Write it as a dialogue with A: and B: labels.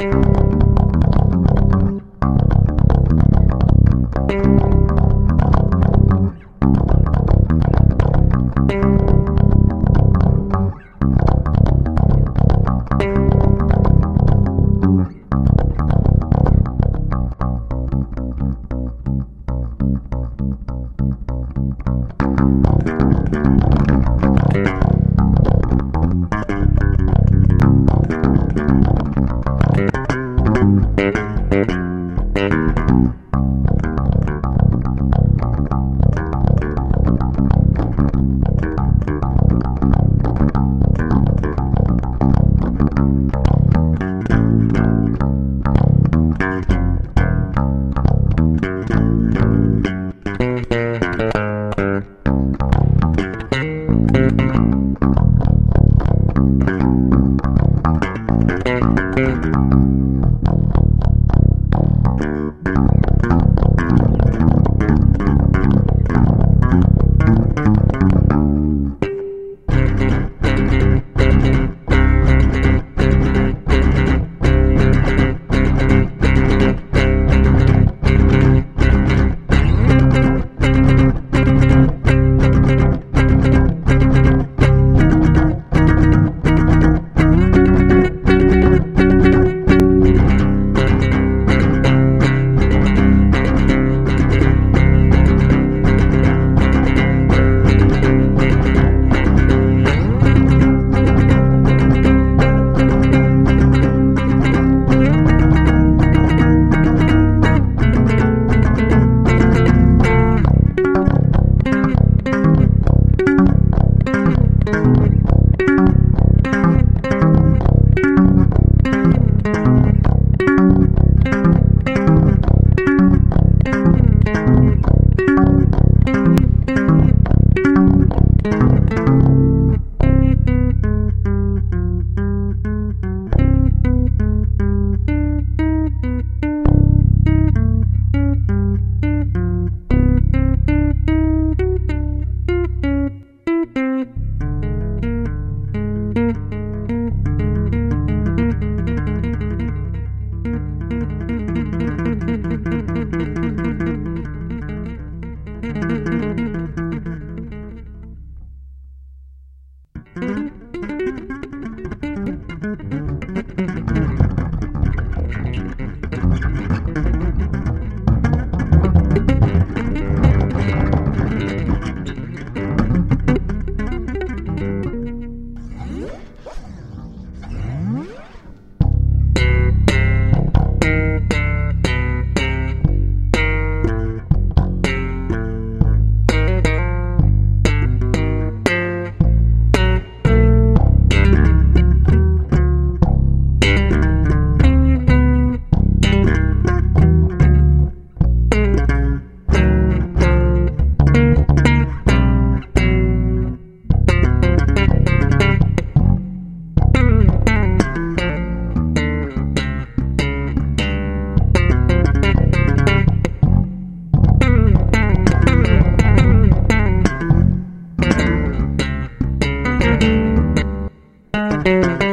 A: thank you Música